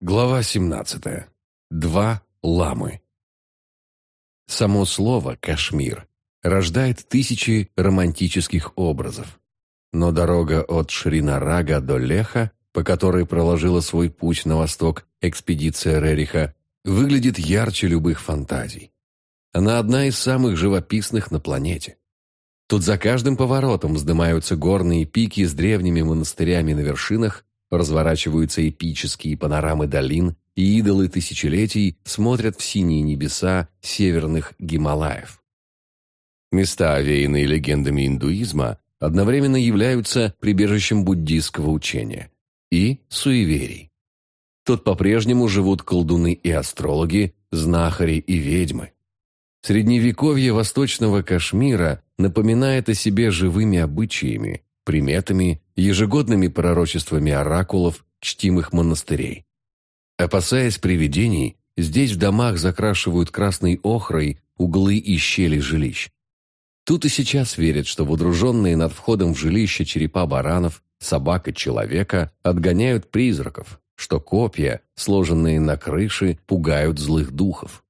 Глава 17. Два ламы. Само слово «Кашмир» рождает тысячи романтических образов. Но дорога от Шринарага до Леха, по которой проложила свой путь на восток экспедиция Рериха, выглядит ярче любых фантазий. Она одна из самых живописных на планете. Тут за каждым поворотом вздымаются горные пики с древними монастырями на вершинах, разворачиваются эпические панорамы долин, и идолы тысячелетий смотрят в синие небеса северных Гималаев. Места, овеянные легендами индуизма, одновременно являются прибежищем буддийского учения и суеверий. Тут по-прежнему живут колдуны и астрологи, знахари и ведьмы. Средневековье восточного Кашмира напоминает о себе живыми обычаями, приметами, ежегодными пророчествами оракулов, чтимых монастырей. Опасаясь привидений, здесь в домах закрашивают красной охрой углы и щели жилищ. Тут и сейчас верят, что водруженные над входом в жилище черепа баранов, собак и человека отгоняют призраков, что копья, сложенные на крыше, пугают злых духов.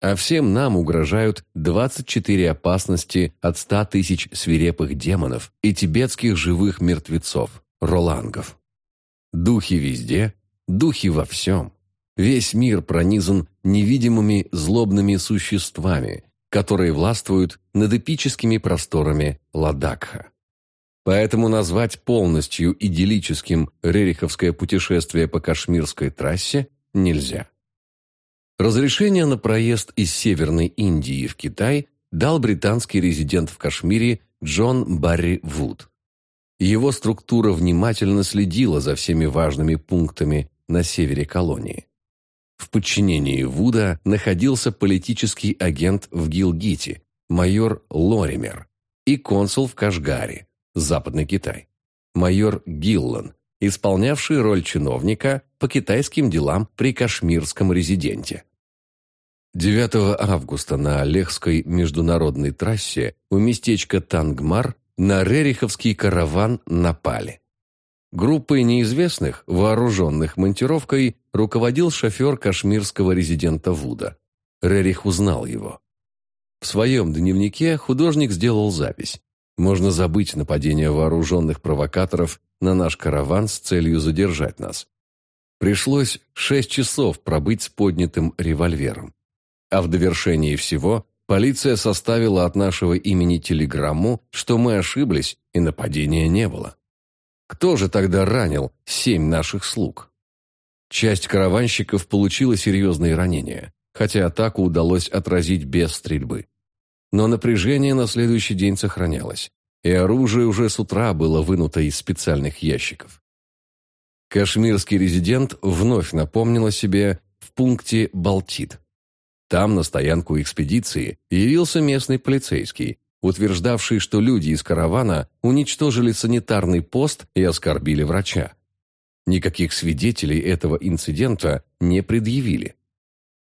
А всем нам угрожают 24 опасности от 100 тысяч свирепых демонов и тибетских живых мертвецов, ролангов. Духи везде, духи во всем. Весь мир пронизан невидимыми злобными существами, которые властвуют над эпическими просторами Ладакха. Поэтому назвать полностью идиллическим Рериховское путешествие по Кашмирской трассе нельзя. Разрешение на проезд из Северной Индии в Китай дал британский резидент в Кашмире Джон Барри Вуд. Его структура внимательно следила за всеми важными пунктами на севере колонии. В подчинении Вуда находился политический агент в Гилгите, майор Лоример, и консул в Кашгаре, Западный Китай, майор Гиллан, исполнявший роль чиновника по китайским делам при кашмирском резиденте. 9 августа на Олегской международной трассе у местечка Тангмар на Рериховский караван напали. Группой неизвестных, вооруженных монтировкой, руководил шофер кашмирского резидента Вуда. Рерих узнал его. В своем дневнике художник сделал запись. Можно забыть нападение вооруженных провокаторов на наш караван с целью задержать нас. Пришлось шесть часов пробыть с поднятым револьвером. А в довершении всего полиция составила от нашего имени телеграмму, что мы ошиблись и нападения не было. Кто же тогда ранил семь наших слуг? Часть караванщиков получила серьезные ранения, хотя атаку удалось отразить без стрельбы. Но напряжение на следующий день сохранялось, и оружие уже с утра было вынуто из специальных ящиков. Кашмирский резидент вновь напомнил о себе в пункте «Балтит». Там, на стоянку экспедиции, явился местный полицейский, утверждавший, что люди из каравана уничтожили санитарный пост и оскорбили врача. Никаких свидетелей этого инцидента не предъявили.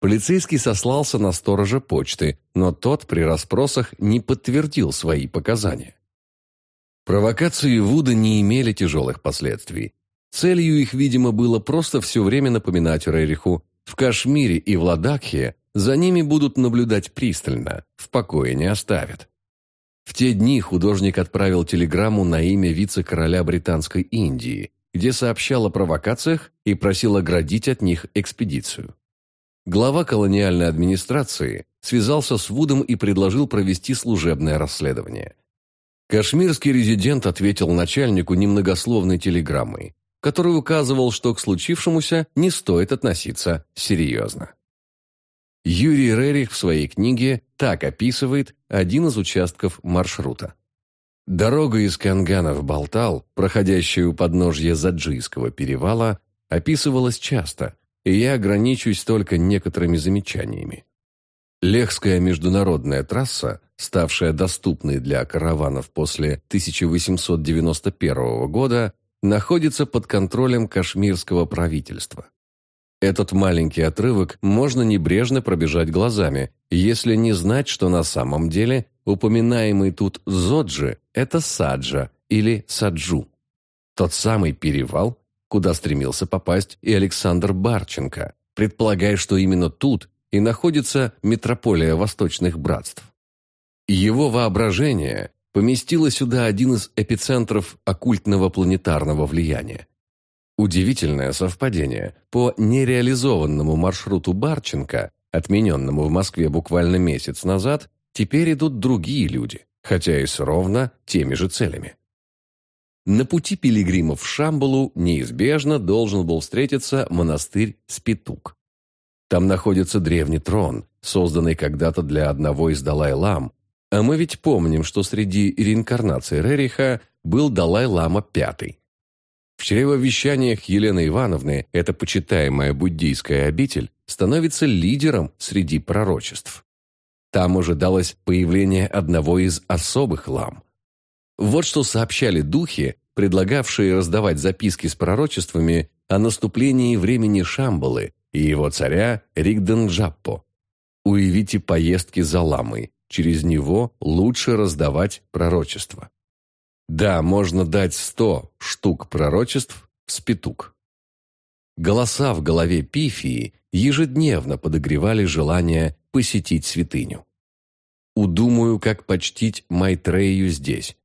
Полицейский сослался на сторожа почты, но тот при расспросах не подтвердил свои показания. Провокации Вуда не имели тяжелых последствий. Целью их, видимо, было просто все время напоминать Рериху, в Кашмире и в Ладакхе за ними будут наблюдать пристально, в покое не оставят. В те дни художник отправил телеграмму на имя вице-короля Британской Индии, где сообщал о провокациях и просил оградить от них экспедицию. Глава колониальной администрации связался с Вудом и предложил провести служебное расследование. Кашмирский резидент ответил начальнику немногословной телеграммой, который указывал, что к случившемуся не стоит относиться серьезно. Юрий Рерих в своей книге так описывает один из участков маршрута. Дорога из Кангана в Балтал, проходящая у подножья Заджийского перевала, описывалась часто, и я ограничусь только некоторыми замечаниями. Лехская международная трасса, ставшая доступной для караванов после 1891 года, находится под контролем кашмирского правительства. Этот маленький отрывок можно небрежно пробежать глазами, если не знать, что на самом деле упоминаемый тут Зоджи – это Саджа или Саджу. Тот самый перевал, куда стремился попасть и Александр Барченко, предполагая, что именно тут и находится метрополия восточных братств. Его воображение поместило сюда один из эпицентров оккультного планетарного влияния. Удивительное совпадение. По нереализованному маршруту Барченко, отмененному в Москве буквально месяц назад, теперь идут другие люди, хотя и с ровно теми же целями. На пути пилигримов в Шамбалу неизбежно должен был встретиться монастырь Спитук. Там находится древний трон, созданный когда-то для одного из Далай-лам, а мы ведь помним, что среди реинкарнаций Рериха был Далай-лама пятый. В чревовещаниях Елены Ивановны эта почитаемая буддийская обитель становится лидером среди пророчеств. Там ожидалось появление одного из особых лам. Вот что сообщали духи, предлагавшие раздавать записки с пророчествами о наступлении времени Шамбалы и его царя Ригденджаппо. Уявите поездки за ламой, через него лучше раздавать пророчества. Да, можно дать сто штук пророчеств в спитук. Голоса в голове Пифии ежедневно подогревали желание посетить святыню. Удумаю, как почтить Майтрею здесь.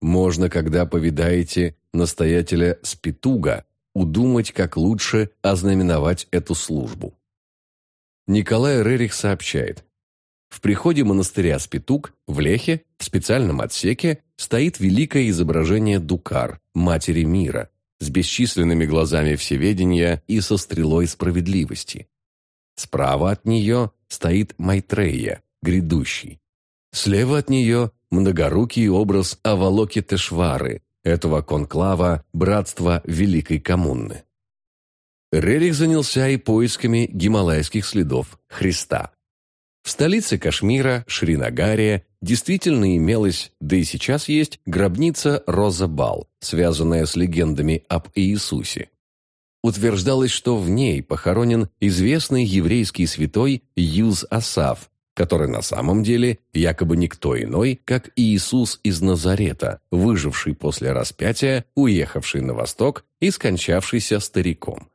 Можно, когда повидаете настоятеля Спитуга, удумать, как лучше ознаменовать эту службу. Николай Рерих сообщает, в приходе монастыря Спитук в Лехе, в специальном отсеке, стоит великое изображение Дукар, Матери Мира, с бесчисленными глазами всеведения и со стрелой справедливости. Справа от нее стоит Майтрея, грядущий. Слева от нее многорукий образ Авалоки Тешвары, этого конклава Братства Великой Коммуны. Рерих занялся и поисками гималайских следов Христа. В столице Кашмира, Шринагаре, действительно имелась, да и сейчас есть, гробница Роза-Бал, связанная с легендами об Иисусе. Утверждалось, что в ней похоронен известный еврейский святой Юз Асав, который на самом деле якобы никто иной, как Иисус из Назарета, выживший после распятия, уехавший на восток и скончавшийся стариком.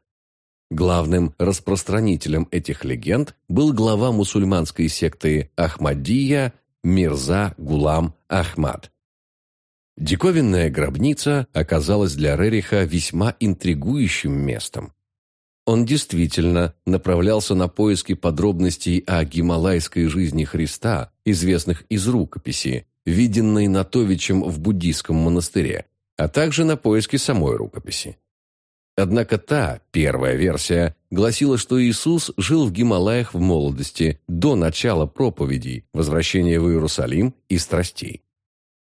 Главным распространителем этих легенд был глава мусульманской секты Ахмадия Мирза Гулам Ахмад. Диковинная гробница оказалась для Рериха весьма интригующим местом. Он действительно направлялся на поиски подробностей о гималайской жизни Христа, известных из рукописи, виденной Натовичем в буддийском монастыре, а также на поиски самой рукописи. Однако та, первая версия, гласила, что Иисус жил в Гималаях в молодости, до начала проповедей, возвращения в Иерусалим и страстей.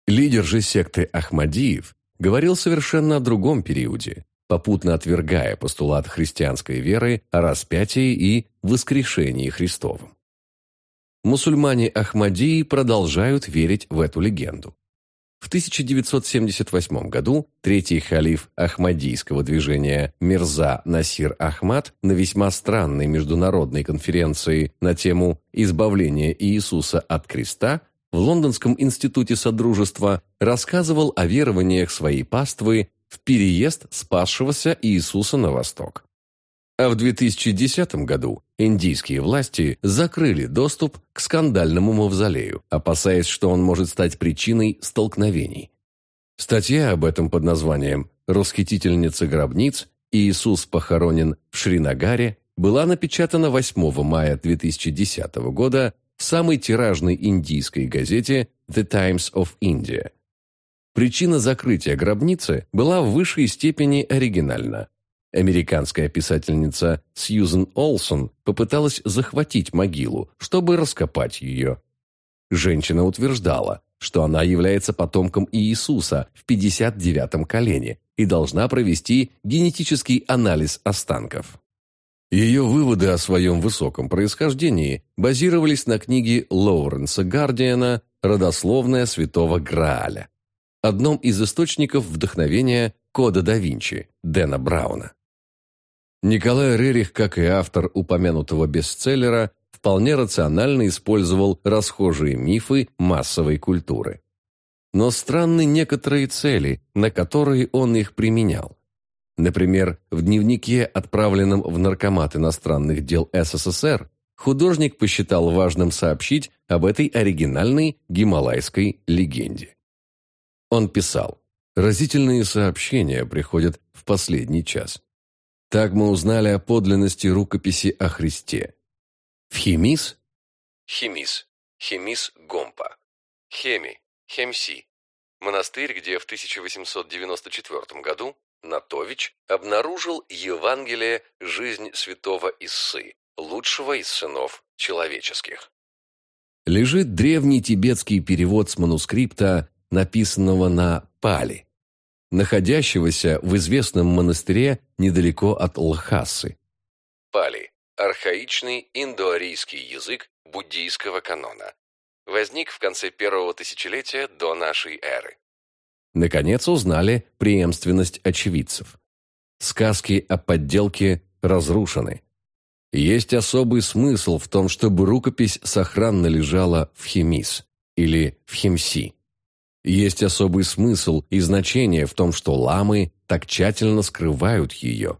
Лидер же секты Ахмадиев говорил совершенно о другом периоде, попутно отвергая постулат христианской веры о распятии и воскрешении Христовом. Мусульмане Ахмадии продолжают верить в эту легенду. В 1978 году третий халиф Ахмадийского движения Мирза Насир Ахмад на весьма странной международной конференции на тему «Избавление Иисуса от креста» в Лондонском институте Содружества рассказывал о верованиях своей паствы в переезд спасшегося Иисуса на восток. А в 2010 году индийские власти закрыли доступ к скандальному мавзолею, опасаясь, что он может стать причиной столкновений. Статья об этом под названием «Расхитительница гробниц. Иисус похоронен в Шринагаре» была напечатана 8 мая 2010 года в самой тиражной индийской газете «The Times of India». Причина закрытия гробницы была в высшей степени оригинальна. Американская писательница Сьюзен Олсон попыталась захватить могилу, чтобы раскопать ее. Женщина утверждала, что она является потомком Иисуса в 59-м колене и должна провести генетический анализ останков. Ее выводы о своем высоком происхождении базировались на книге Лоуренса Гардиана «Родословная святого Грааля», одном из источников вдохновения Кода да Винчи Дэна Брауна. Николай Рерих, как и автор упомянутого бестселлера, вполне рационально использовал расхожие мифы массовой культуры. Но странны некоторые цели, на которые он их применял. Например, в дневнике, отправленном в Наркомат иностранных дел СССР, художник посчитал важным сообщить об этой оригинальной гималайской легенде. Он писал, «Разительные сообщения приходят в последний час. Так мы узнали о подлинности рукописи о Христе. В Химис? Химис. Химис Гомпа. Хеми. Хемси. Монастырь, где в 1894 году Натович обнаружил Евангелие «Жизнь святого Иссы», лучшего из сынов человеческих. Лежит древний тибетский перевод с манускрипта, написанного на пали, находящегося в известном монастыре недалеко от Лхасы. Пали – архаичный индоарийский язык буддийского канона. Возник в конце первого тысячелетия до нашей эры. Наконец узнали преемственность очевидцев. Сказки о подделке разрушены. Есть особый смысл в том, чтобы рукопись сохранно лежала в Хемис или в Хемси. Есть особый смысл и значение в том, что ламы так тщательно скрывают ее.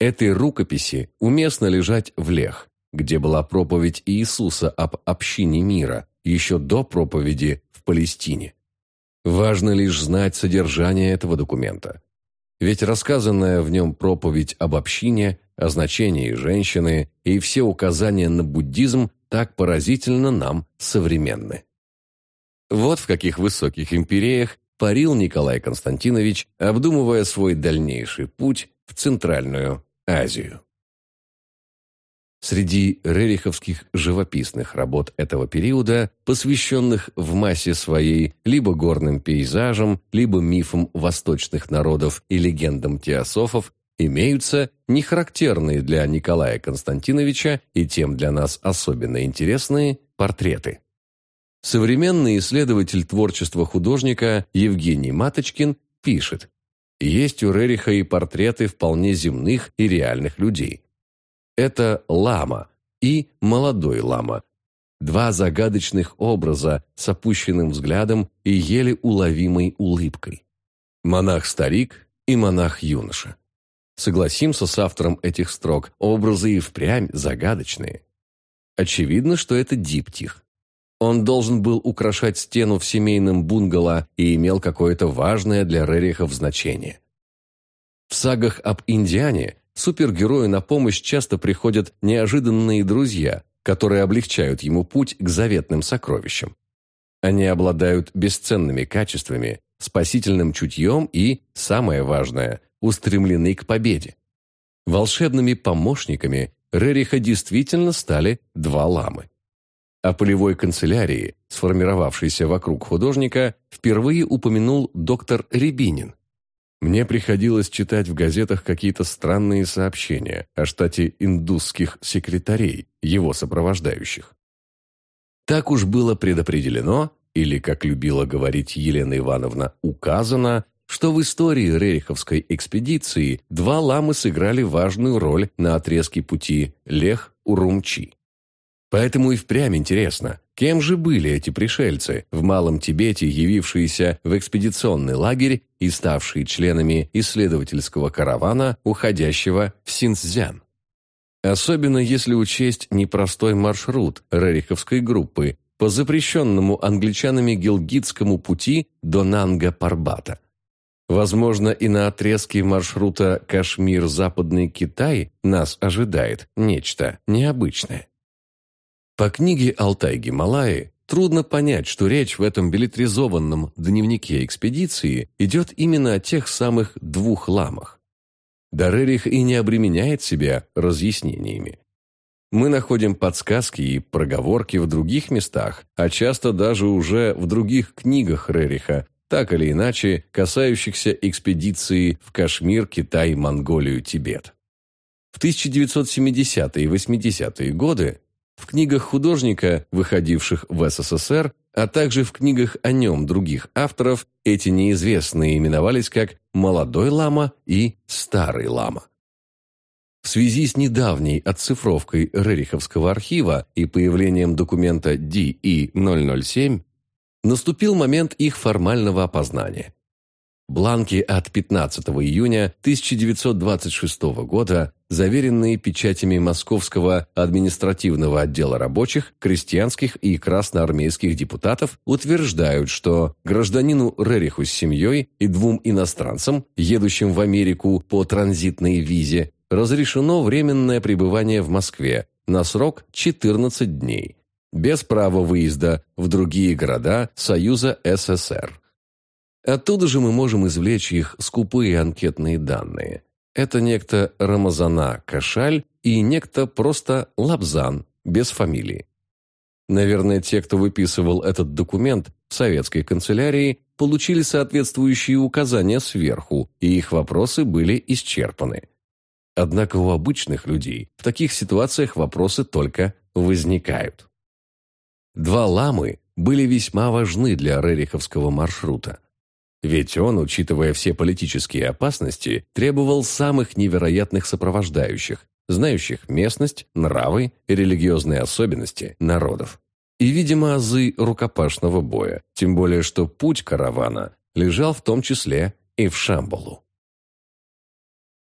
Этой рукописи уместно лежать в Лех, где была проповедь Иисуса об общине мира, еще до проповеди в Палестине. Важно лишь знать содержание этого документа. Ведь рассказанная в нем проповедь об общине, о значении женщины и все указания на буддизм так поразительно нам современны. Вот в каких высоких империях парил Николай Константинович, обдумывая свой дальнейший путь в Центральную Азию. Среди рериховских живописных работ этого периода, посвященных в массе своей либо горным пейзажам, либо мифам восточных народов и легендам теософов, имеются нехарактерные для Николая Константиновича и тем для нас особенно интересные портреты. Современный исследователь творчества художника Евгений Маточкин пишет, есть у Рериха и портреты вполне земных и реальных людей. Это лама и молодой лама. Два загадочных образа с опущенным взглядом и еле уловимой улыбкой. Монах-старик и монах-юноша. Согласимся с автором этих строк, образы и впрямь загадочные. Очевидно, что это диптих. Он должен был украшать стену в семейном бунгало и имел какое-то важное для Рерихов значение. В сагах об Индиане супергерою на помощь часто приходят неожиданные друзья, которые облегчают ему путь к заветным сокровищам. Они обладают бесценными качествами, спасительным чутьем и, самое важное, устремлены к победе. Волшебными помощниками Рериха действительно стали два ламы. О полевой канцелярии, сформировавшейся вокруг художника, впервые упомянул доктор Рябинин. Мне приходилось читать в газетах какие-то странные сообщения о штате индусских секретарей, его сопровождающих. Так уж было предопределено, или, как любила говорить Елена Ивановна, указано, что в истории Рериховской экспедиции два ламы сыграли важную роль на отрезке пути Лех-Урумчи. Поэтому и впрямь интересно, Кем же были эти пришельцы, в Малом Тибете явившиеся в экспедиционный лагерь и ставшие членами исследовательского каравана, уходящего в Синцзян? Особенно если учесть непростой маршрут Рериховской группы по запрещенному англичанами Гилгитскому пути до Нанга-Парбата. Возможно, и на отрезке маршрута Кашмир-Западный Китай нас ожидает нечто необычное. По книге «Алтай-Гималаи» трудно понять, что речь в этом билетризованном дневнике экспедиции идет именно о тех самых двух ламах. Дарерих и не обременяет себя разъяснениями. Мы находим подсказки и проговорки в других местах, а часто даже уже в других книгах Рериха, так или иначе касающихся экспедиции в Кашмир, Китай, Монголию, Тибет. В 1970-е и 80-е годы в книгах художника, выходивших в СССР, а также в книгах о нем других авторов, эти неизвестные именовались как «молодой лама» и «старый лама». В связи с недавней отцифровкой Рериховского архива и появлением документа DE-007 наступил момент их формального опознания. Бланки от 15 июня 1926 года, заверенные печатями Московского административного отдела рабочих, крестьянских и красноармейских депутатов, утверждают, что гражданину Рериху с семьей и двум иностранцам, едущим в Америку по транзитной визе, разрешено временное пребывание в Москве на срок 14 дней, без права выезда в другие города Союза СССР. Оттуда же мы можем извлечь их скупые анкетные данные. Это некто Рамазана Кашаль и некто просто Лабзан, без фамилии. Наверное, те, кто выписывал этот документ в советской канцелярии, получили соответствующие указания сверху, и их вопросы были исчерпаны. Однако у обычных людей в таких ситуациях вопросы только возникают. Два ламы были весьма важны для рериховского маршрута. Ведь он, учитывая все политические опасности, требовал самых невероятных сопровождающих, знающих местность, нравы и религиозные особенности народов. И, видимо, азы рукопашного боя, тем более что путь каравана лежал в том числе и в Шамбалу.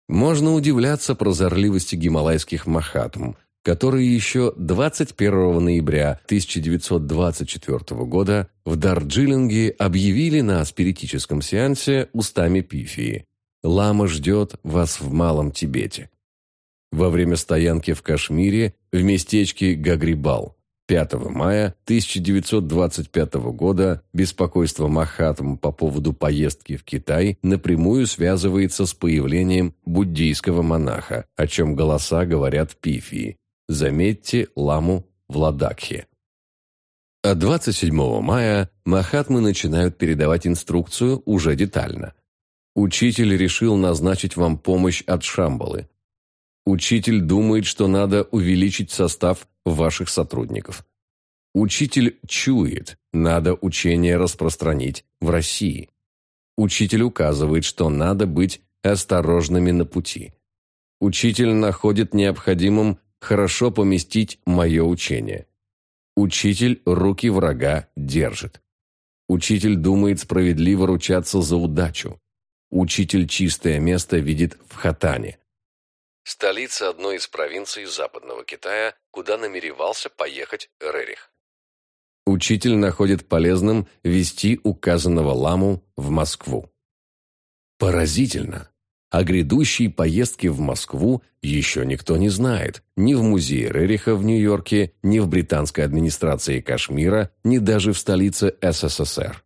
Можно удивляться прозорливости гималайских махатм, которые еще 21 ноября 1924 года в Дарджилинге объявили на спиритическом сеансе устами Пифии «Лама ждет вас в Малом Тибете». Во время стоянки в Кашмире в местечке Гагрибал 5 мая 1925 года беспокойство Махатм по поводу поездки в Китай напрямую связывается с появлением буддийского монаха, о чем голоса говорят Пифии. Заметьте ламу в Ладакхе. А 27 мая Махатмы начинают передавать инструкцию уже детально. Учитель решил назначить вам помощь от Шамбалы. Учитель думает, что надо увеличить состав ваших сотрудников. Учитель чует, надо учение распространить в России. Учитель указывает, что надо быть осторожными на пути. Учитель находит необходимым хорошо поместить мое учение. Учитель руки врага держит. Учитель думает справедливо ручаться за удачу. Учитель чистое место видит в Хатане. Столица одной из провинций Западного Китая, куда намеревался поехать Рерих. Учитель находит полезным вести указанного ламу в Москву. Поразительно, о грядущей поездке в Москву еще никто не знает. Ни в музее Рериха в Нью-Йорке, ни в британской администрации Кашмира, ни даже в столице СССР.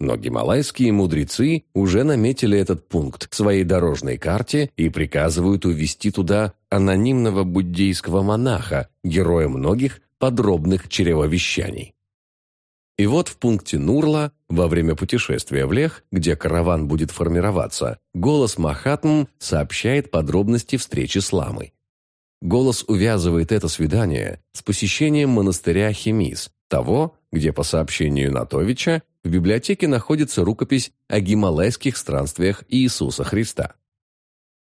Но гималайские мудрецы уже наметили этот пункт в своей дорожной карте и приказывают увезти туда анонимного буддийского монаха, героя многих подробных чревовещаний. И вот в пункте Нурла, во время путешествия в Лех, где караван будет формироваться, голос Махатм сообщает подробности встречи с ламой. Голос увязывает это свидание с посещением монастыря Хемис, того, где, по сообщению Натовича, в библиотеке находится рукопись о гималайских странствиях Иисуса Христа.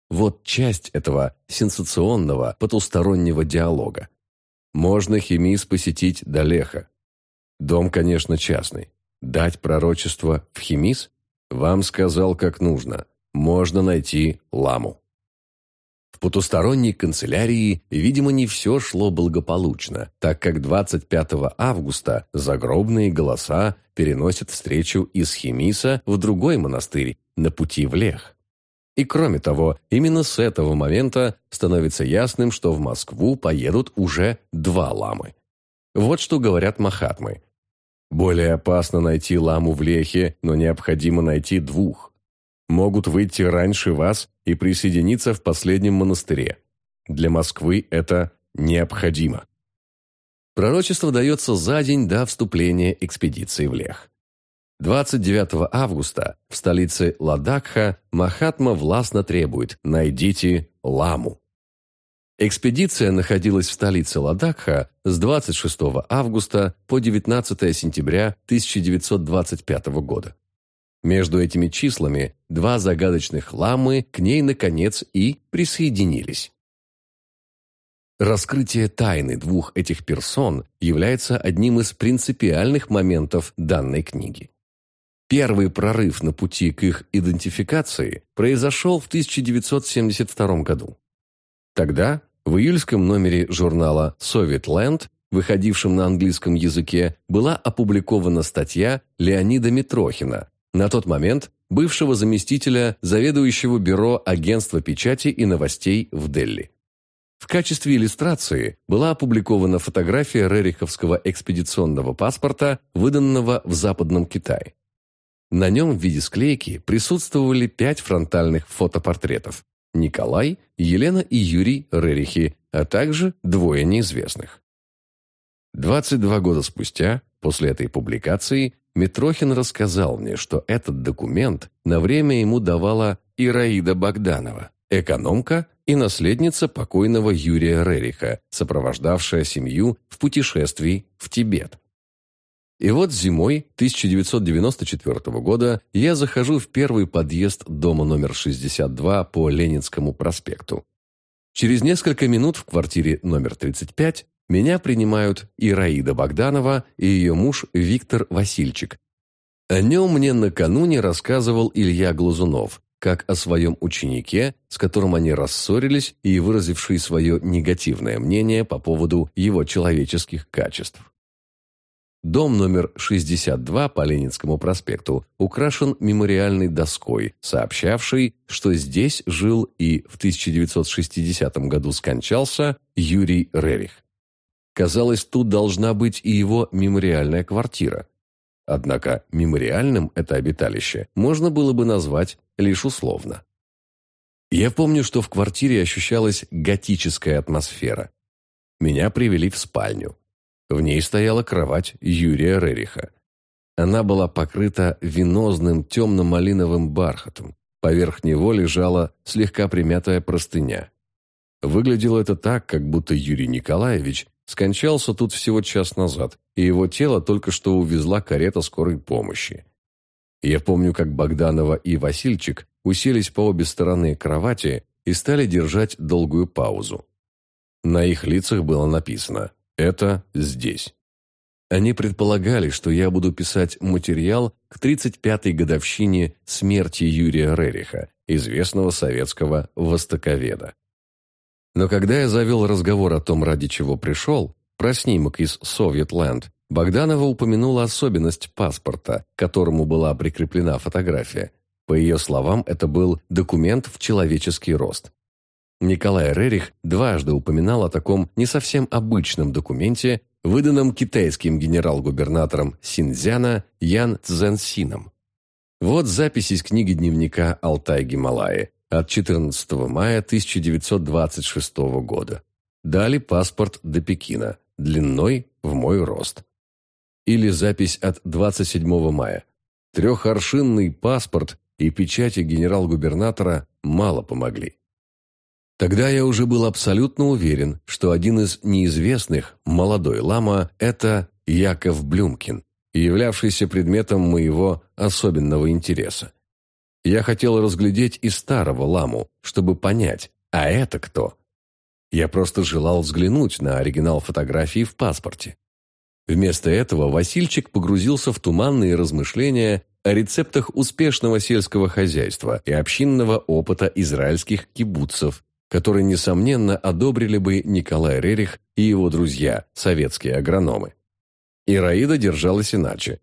Вот часть этого сенсационного потустороннего диалога. Можно Хемис посетить до Леха, Дом, конечно, частный. Дать пророчество в Химис? Вам сказал, как нужно. Можно найти ламу. В потусторонней канцелярии, видимо, не все шло благополучно, так как 25 августа загробные голоса переносят встречу из Химиса в другой монастырь на пути в Лех. И кроме того, именно с этого момента становится ясным, что в Москву поедут уже два ламы. Вот что говорят махатмы. Более опасно найти ламу в лехе, но необходимо найти двух. Могут выйти раньше вас и присоединиться в последнем монастыре. Для Москвы это необходимо. Пророчество дается за день до вступления экспедиции в Лех. 29 августа в столице Ладакха Махатма властно требует «найдите ламу». Экспедиция находилась в столице Ладакха с 26 августа по 19 сентября 1925 года. Между этими числами два загадочных ламы к ней, наконец, и присоединились. Раскрытие тайны двух этих персон является одним из принципиальных моментов данной книги. Первый прорыв на пути к их идентификации произошел в 1972 году. Тогда в июльском номере журнала Land, выходившем на английском языке, была опубликована статья Леонида Митрохина, на тот момент бывшего заместителя заведующего бюро агентства печати и новостей в Дели. В качестве иллюстрации была опубликована фотография рериховского экспедиционного паспорта, выданного в Западном Китае. На нем в виде склейки присутствовали пять фронтальных фотопортретов – Николай, Елена и Юрий Рерихи, а также двое неизвестных. 22 года спустя, после этой публикации, Митрохин рассказал мне, что этот документ на время ему давала Ираида Богданова, экономка и наследница покойного Юрия Рериха, сопровождавшая семью в путешествии в Тибет. И вот зимой 1994 года я захожу в первый подъезд дома номер 62 по Ленинскому проспекту. Через несколько минут в квартире номер 35 меня принимают Ираида Богданова и ее муж Виктор Васильчик. О нем мне накануне рассказывал Илья Глазунов, как о своем ученике, с которым они рассорились и выразивший свое негативное мнение по поводу его человеческих качеств. Дом номер 62 по Ленинскому проспекту украшен мемориальной доской, сообщавшей, что здесь жил и в 1960 году скончался Юрий Рерих. Казалось, тут должна быть и его мемориальная квартира. Однако мемориальным это обиталище можно было бы назвать лишь условно. Я помню, что в квартире ощущалась готическая атмосфера. Меня привели в спальню. В ней стояла кровать Юрия Рериха. Она была покрыта венозным темно-малиновым бархатом. Поверх него лежала слегка примятая простыня. Выглядело это так, как будто Юрий Николаевич скончался тут всего час назад, и его тело только что увезла карета скорой помощи. Я помню, как Богданова и Васильчик уселись по обе стороны кровати и стали держать долгую паузу. На их лицах было написано «Это здесь». Они предполагали, что я буду писать материал к 35-й годовщине смерти Юрия Рериха, известного советского востоковеда. Но когда я завел разговор о том, ради чего пришел, про снимок из Советленд, Богданова упомянула особенность паспорта, к которому была прикреплена фотография. По ее словам, это был документ в человеческий рост. Николай Рерих дважды упоминал о таком не совсем обычном документе, выданном китайским генерал-губернатором Синьцзяна Ян Цзэнсином. Вот запись из книги дневника «Алтай-Гималаи», от 14 мая 1926 года. Дали паспорт до Пекина, длиной в мой рост. Или запись от 27 мая. Трехоршинный паспорт и печати генерал-губернатора мало помогли. Тогда я уже был абсолютно уверен, что один из неизвестных, молодой лама, это Яков Блюмкин, являвшийся предметом моего особенного интереса. Я хотел разглядеть и старого ламу, чтобы понять, а это кто? Я просто желал взглянуть на оригинал фотографии в паспорте. Вместо этого Васильчик погрузился в туманные размышления о рецептах успешного сельского хозяйства и общинного опыта израильских кибуцев, которые, несомненно, одобрили бы Николай Рерих и его друзья, советские агрономы. Ираида держалась иначе.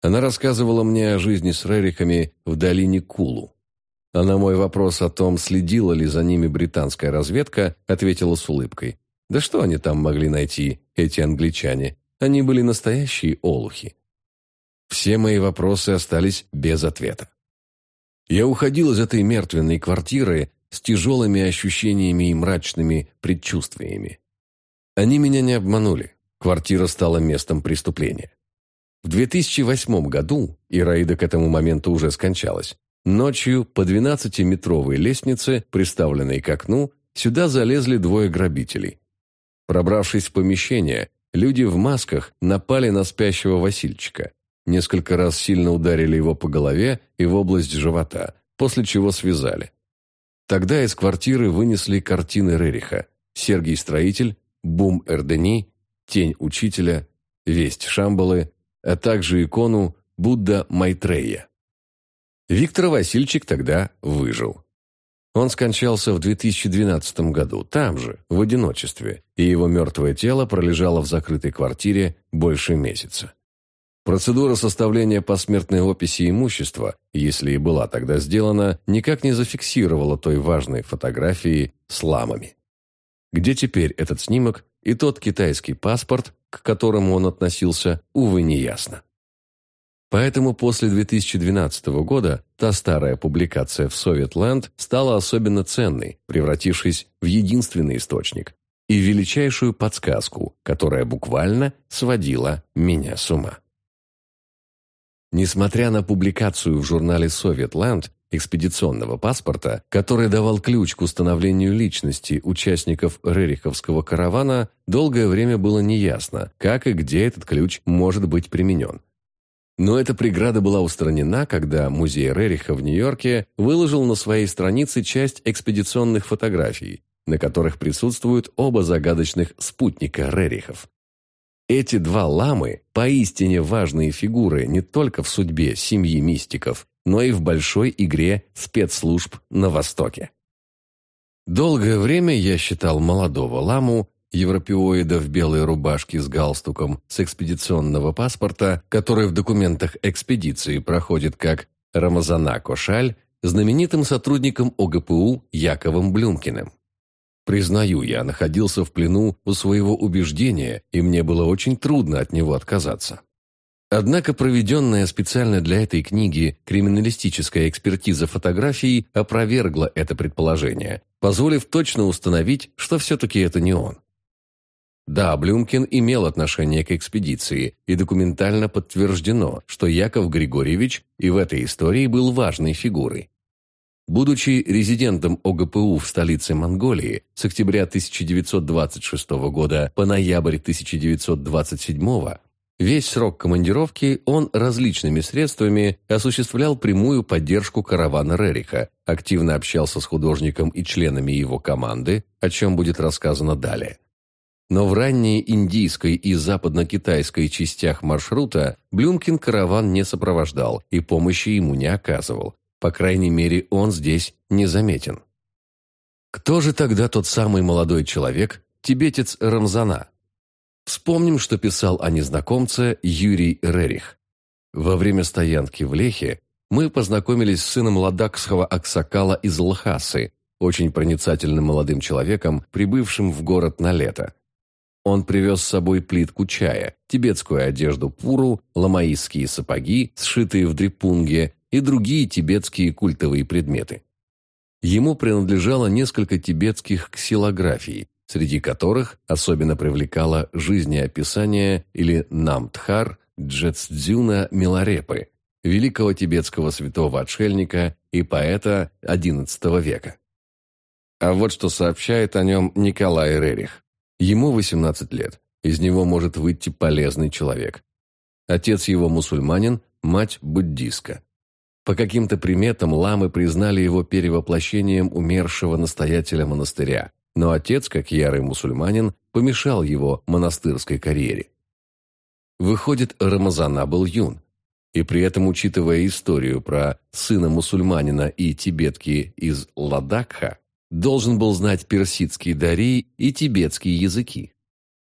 Она рассказывала мне о жизни с Рерихами в долине Кулу. А на мой вопрос о том, следила ли за ними британская разведка, ответила с улыбкой. Да что они там могли найти, эти англичане? Они были настоящие олухи. Все мои вопросы остались без ответа. Я уходил из этой мертвенной квартиры с тяжелыми ощущениями и мрачными предчувствиями. Они меня не обманули. Квартира стала местом преступления. В 2008 году, Ираида к этому моменту уже скончалась, ночью по 12-метровой лестнице, приставленной к окну, сюда залезли двое грабителей. Пробравшись в помещение, люди в масках напали на спящего Васильчика. Несколько раз сильно ударили его по голове и в область живота, после чего связали. Тогда из квартиры вынесли картины Рериха «Сергий Строитель», «Бум Эрдени», «Тень учителя», «Весть Шамбалы», а также икону Будда Майтрея. Виктор Васильчик тогда выжил. Он скончался в 2012 году, там же, в одиночестве, и его мертвое тело пролежало в закрытой квартире больше месяца. Процедура составления посмертной описи имущества, если и была тогда сделана, никак не зафиксировала той важной фотографии с ламами. Где теперь этот снимок и тот китайский паспорт, к которому он относился, увы, не ясно. Поэтому после 2012 года та старая публикация в Советленд стала особенно ценной, превратившись в единственный источник и величайшую подсказку, которая буквально сводила меня с ума. Несмотря на публикацию в журнале Советленд экспедиционного паспорта, который давал ключ к установлению личности участников Рериховского каравана, долгое время было неясно, как и где этот ключ может быть применен. Но эта преграда была устранена, когда музей Рериха в Нью-Йорке выложил на своей странице часть экспедиционных фотографий, на которых присутствуют оба загадочных спутника Рерихов. Эти два ламы – поистине важные фигуры не только в судьбе семьи мистиков, но и в большой игре спецслужб на Востоке. Долгое время я считал молодого ламу европеоида в белой рубашке с галстуком с экспедиционного паспорта, который в документах экспедиции проходит как Рамазана Кошаль, знаменитым сотрудником ОГПУ Яковом Блюмкиным. Признаю, я находился в плену у своего убеждения, и мне было очень трудно от него отказаться. Однако проведенная специально для этой книги криминалистическая экспертиза фотографий опровергла это предположение, позволив точно установить, что все-таки это не он. Да, Блюмкин имел отношение к экспедиции, и документально подтверждено, что Яков Григорьевич и в этой истории был важной фигурой. Будучи резидентом ОГПУ в столице Монголии с октября 1926 года по ноябрь 1927 весь срок командировки он различными средствами осуществлял прямую поддержку каравана Рериха, активно общался с художником и членами его команды, о чем будет рассказано далее. Но в ранней индийской и западно-китайской частях маршрута Блюмкин караван не сопровождал и помощи ему не оказывал. По крайней мере, он здесь не заметен. Кто же тогда тот самый молодой человек, тибетец Рамзана? Вспомним, что писал о незнакомце Юрий Рерих. Во время стоянки в Лехе мы познакомились с сыном ладакского аксакала из Лхасы, очень проницательным молодым человеком, прибывшим в город на лето. Он привез с собой плитку чая, тибетскую одежду пуру, ламаистские сапоги, сшитые в дрипунге, и другие тибетские культовые предметы. Ему принадлежало несколько тибетских ксилографий, среди которых особенно привлекало жизнеописание или намтхар Джетсдзюна Миларепы, великого тибетского святого отшельника и поэта XI века. А вот что сообщает о нем Николай Рерих. Ему 18 лет. Из него может выйти полезный человек. Отец его мусульманин, мать буддистка. По каким-то приметам ламы признали его перевоплощением умершего настоятеля монастыря, но отец, как ярый мусульманин, помешал его монастырской карьере. Выходит, Рамазана был юн, и при этом, учитывая историю про сына мусульманина и тибетки из Ладакха, должен был знать персидский дарий и тибетские языки.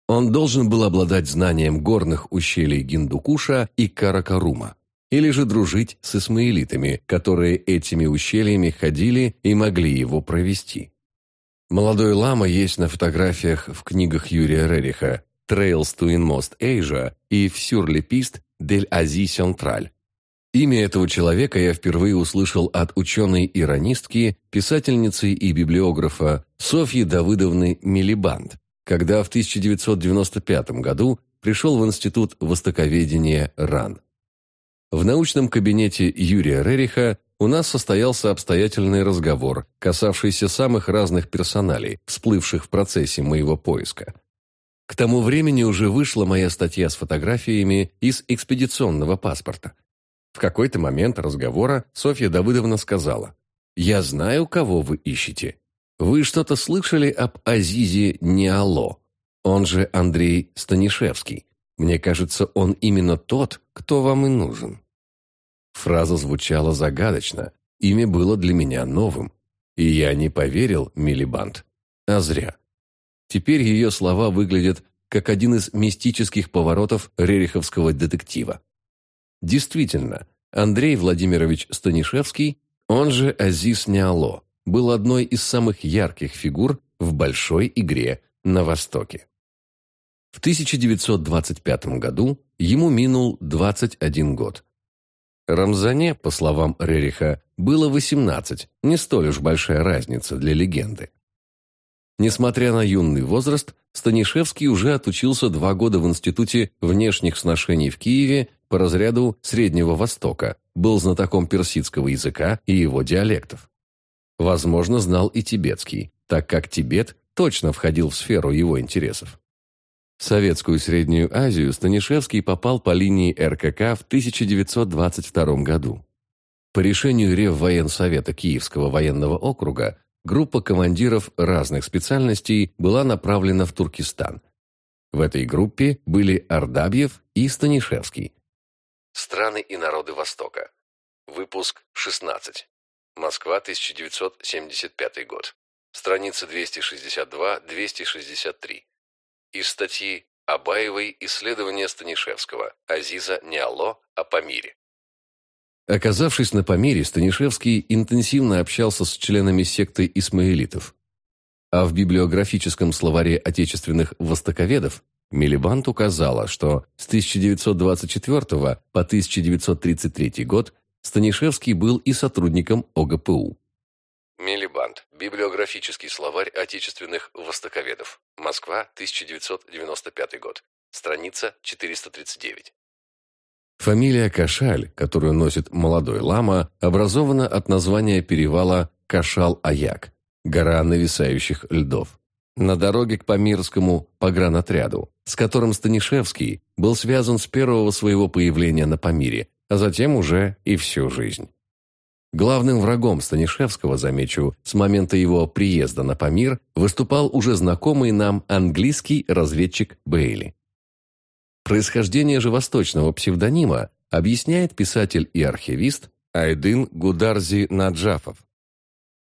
Он должен был обладать знанием горных ущелий Гиндукуша и Каракарума, или же дружить с исмаилитами, которые этими ущельями ходили и могли его провести. Молодой лама есть на фотографиях в книгах Юрия Рериха «Trails to Inmost Asia» и в «Сюрлепист дель Ази Сентраль». Имя этого человека я впервые услышал от ученой-иронистки, писательницы и библиографа Софьи Давыдовны Милибанд, когда в 1995 году пришел в Институт востоковедения РАН. В научном кабинете Юрия Рериха у нас состоялся обстоятельный разговор, касавшийся самых разных персоналей, всплывших в процессе моего поиска. К тому времени уже вышла моя статья с фотографиями из экспедиционного паспорта. В какой-то момент разговора Софья Давыдовна сказала, «Я знаю, кого вы ищете. Вы что-то слышали об Азизе Неало? Он же Андрей Станишевский. Мне кажется, он именно тот, кто вам и нужен». Фраза звучала загадочно, имя было для меня новым. И я не поверил Милибанд. А зря. Теперь ее слова выглядят как один из мистических поворотов рериховского детектива. Действительно, Андрей Владимирович Станишевский, он же Азиз Неало, был одной из самых ярких фигур в большой игре на Востоке. В 1925 году ему минул 21 год. Рамзане, по словам Рериха, было 18, не столь уж большая разница для легенды. Несмотря на юный возраст, Станишевский уже отучился два года в Институте внешних сношений в Киеве по разряду Среднего Востока, был знатоком персидского языка и его диалектов. Возможно, знал и тибетский, так как Тибет точно входил в сферу его интересов. В Советскую Среднюю Азию Станишевский попал по линии РКК в 1922 году. По решению Реввоенсовета Киевского военного округа группа командиров разных специальностей была направлена в Туркестан. В этой группе были Ардабьев и Станишевский. Страны и народы Востока. Выпуск 16. Москва, 1975 год. Страница 262-263. Из статьи Абаевой «Исследование Станишевского. Азиза Неало о Памире». Оказавшись на Памире, Станишевский интенсивно общался с членами секты исмаилитов. А в библиографическом словаре отечественных востоковедов Милибанд указала, что с 1924 по 1933 год Станишевский был и сотрудником ОГПУ. Милибанд. Библиографический словарь отечественных востоковедов. Москва, 1995 год. Страница 439. Фамилия Кашаль, которую носит молодой лама, образована от названия перевала Кашал-Аяк – гора нависающих льдов. На дороге к Памирскому погранотряду, с которым Станишевский был связан с первого своего появления на Памире, а затем уже и всю жизнь. Главным врагом Станишевского, замечу, с момента его приезда на Памир выступал уже знакомый нам английский разведчик Бейли. Происхождение же восточного псевдонима объясняет писатель и архивист Айдын Гударзи Наджафов.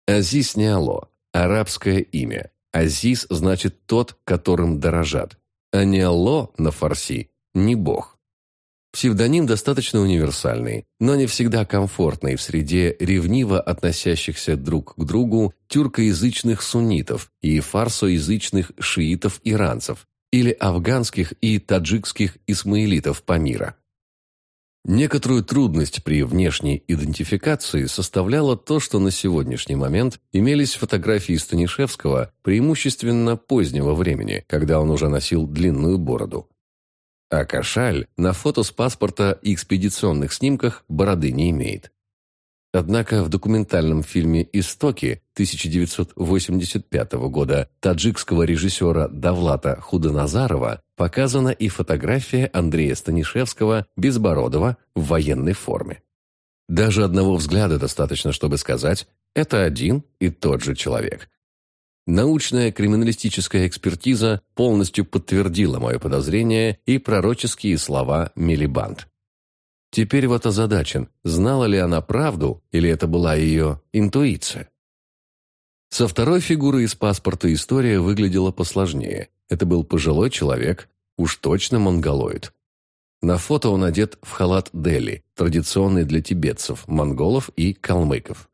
Азиз Неало – арабское имя. Азиз значит «тот, которым дорожат», а Неало на фарси – «не бог». Псевдоним достаточно универсальный, но не всегда комфортный в среде ревниво относящихся друг к другу тюркоязычных суннитов и фарсоязычных шиитов-иранцев, или афганских и таджикских исмаилитов Памира. Некоторую трудность при внешней идентификации составляло то, что на сегодняшний момент имелись фотографии Станишевского преимущественно позднего времени, когда он уже носил длинную бороду. А Кашаль на фото с паспорта и экспедиционных снимках бороды не имеет. Однако в документальном фильме «Истоки» 1985 года таджикского режиссера Давлата Худоназарова показана и фотография Андрея Станишевского безбородого в военной форме. Даже одного взгляда достаточно, чтобы сказать «это один и тот же человек». Научная криминалистическая экспертиза полностью подтвердила мое подозрение и пророческие слова Милибанд. Теперь вот озадачен, знала ли она правду, или это была ее интуиция. Со второй фигурой из паспорта история выглядела посложнее. Это был пожилой человек, уж точно монголоид. На фото он одет в халат Дели, традиционный для тибетцев, монголов и калмыков.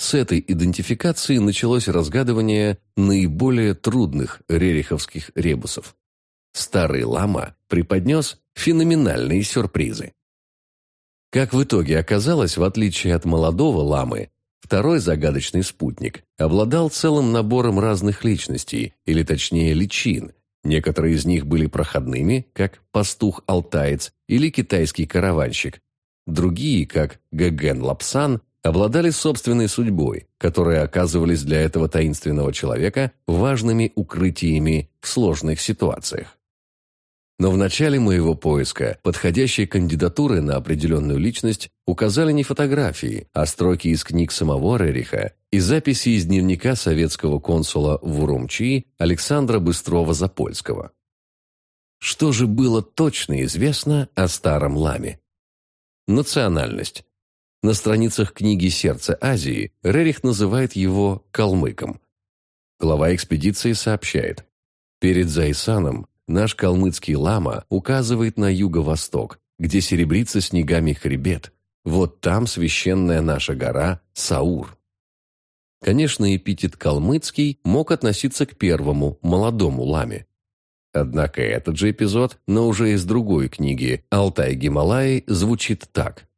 С этой идентификации началось разгадывание наиболее трудных рериховских ребусов. Старый лама преподнес феноменальные сюрпризы. Как в итоге оказалось, в отличие от молодого ламы, второй загадочный спутник обладал целым набором разных личностей, или точнее личин. Некоторые из них были проходными, как пастух-алтаец или китайский караванщик. Другие, как Гаген Лапсан, обладали собственной судьбой, которые оказывались для этого таинственного человека важными укрытиями в сложных ситуациях. Но в начале моего поиска подходящие кандидатуры на определенную личность указали не фотографии, а строки из книг самого Рериха и записи из дневника советского консула в Урумчи Александра Быстрова-Запольского. Что же было точно известно о старом ламе? Национальность. На страницах книги «Сердце Азии» Рерих называет его «калмыком». Глава экспедиции сообщает, «Перед Зайсаном наш калмыцкий лама указывает на юго-восток, где серебрится снегами хребет. Вот там священная наша гора Саур». Конечно, эпитет «калмыцкий» мог относиться к первому, молодому ламе. Однако этот же эпизод, но уже из другой книги «Алтай-Гималаи» звучит так.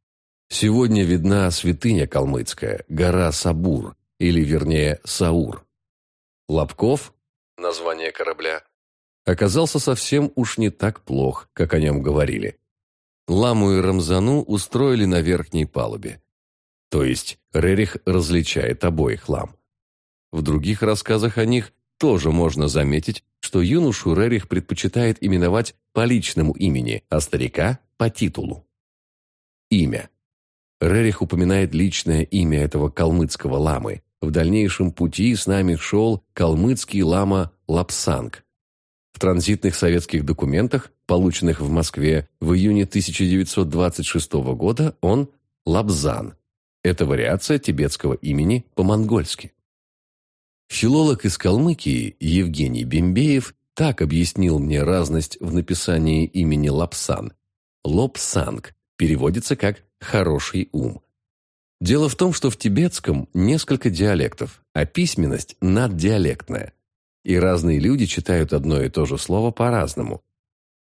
Сегодня видна святыня калмыцкая, гора Сабур, или вернее Саур. Лобков, название корабля, оказался совсем уж не так плох, как о нем говорили. Ламу и Рамзану устроили на верхней палубе. То есть Рерих различает обоих лам. В других рассказах о них тоже можно заметить, что юношу Рерих предпочитает именовать по личному имени, а старика – по титулу. Имя. Рерих упоминает личное имя этого калмыцкого ламы. В дальнейшем пути с нами шел калмыцкий лама Лапсанг. В транзитных советских документах, полученных в Москве в июне 1926 года, он Лабзан. Это вариация тибетского имени по-монгольски. Филолог из Калмыкии Евгений Бембеев так объяснил мне разность в написании имени Лапсан. Лопсанг переводится как «хороший ум». Дело в том, что в тибетском несколько диалектов, а письменность наддиалектная. И разные люди читают одно и то же слово по-разному.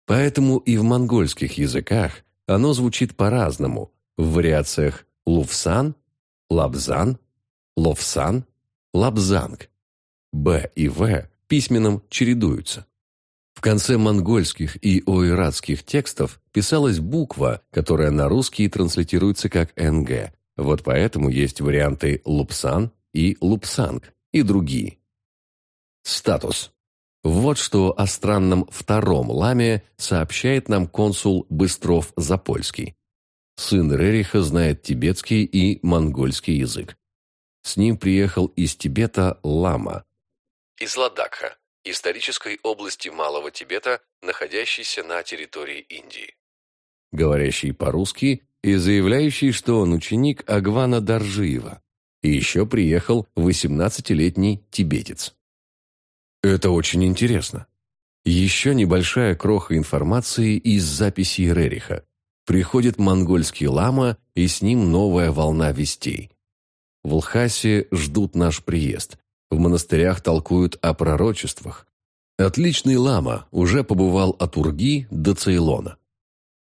Поэтому и в монгольских языках оно звучит по-разному, в вариациях лувсан, лабзан, ловсан, лабзанг. Б и В письменном чередуются. В конце монгольских и ойратских текстов писалась буква, которая на русский транслитеруется как «НГ». Вот поэтому есть варианты «лупсан» и «лупсанг» и другие. Статус. Вот что о странном втором ламе сообщает нам консул Быстров-Запольский. Сын Рериха знает тибетский и монгольский язык. С ним приехал из Тибета лама. Из Ладакха, исторической области Малого Тибета, находящейся на территории Индии. Говорящий по-русски и заявляющий, что он ученик Агвана Даржиева. И еще приехал 18-летний тибетец. Это очень интересно. Еще небольшая кроха информации из записей Рериха. Приходит монгольский лама, и с ним новая волна вестей. В Лхасе ждут наш приезд. В монастырях толкуют о пророчествах. Отличный лама уже побывал от Урги до Цейлона.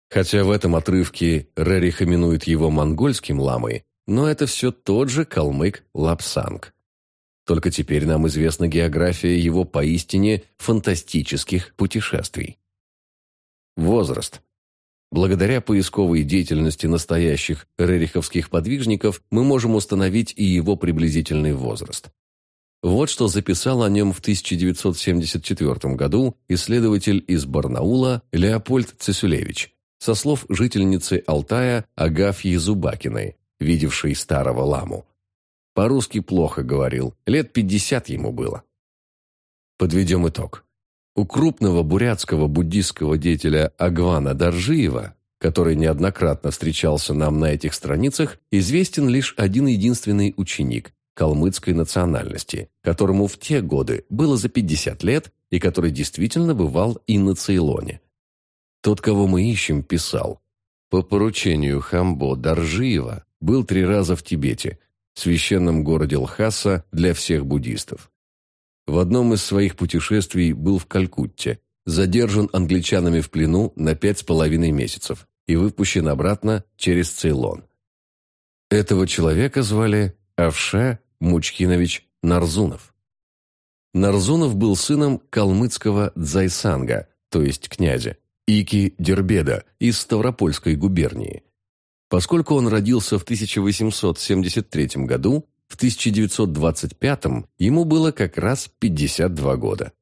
Хотя в этом отрывке Рерих именует его монгольским ламой, но это все тот же калмык Лапсанг. Только теперь нам известна география его поистине фантастических путешествий. Возраст. Благодаря поисковой деятельности настоящих рериховских подвижников мы можем установить и его приблизительный возраст. Вот что записал о нем в 1974 году исследователь из Барнаула Леопольд Цесюлевич, со слов жительницы Алтая Агафьи Зубакиной, видевшей старого ламу. По-русски плохо говорил, лет 50 ему было. Подведем итог. У крупного бурятского буддистского деятеля Агвана Даржиева, который неоднократно встречался нам на этих страницах, известен лишь один единственный ученик, калмыцкой национальности, которому в те годы было за 50 лет и который действительно бывал и на Цейлоне. Тот, кого мы ищем, писал. По поручению Хамбо Даржиева был три раза в Тибете, священном городе Лхаса для всех буддистов. В одном из своих путешествий был в Калькутте, задержан англичанами в плену на пять с половиной месяцев и выпущен обратно через Цейлон. Этого человека звали Авше Мучкинович Нарзунов. Нарзунов был сыном калмыцкого Дзайсанга, то есть князя, Ики Дербеда из Ставропольской губернии. Поскольку он родился в 1873 году, в 1925 ему было как раз 52 года.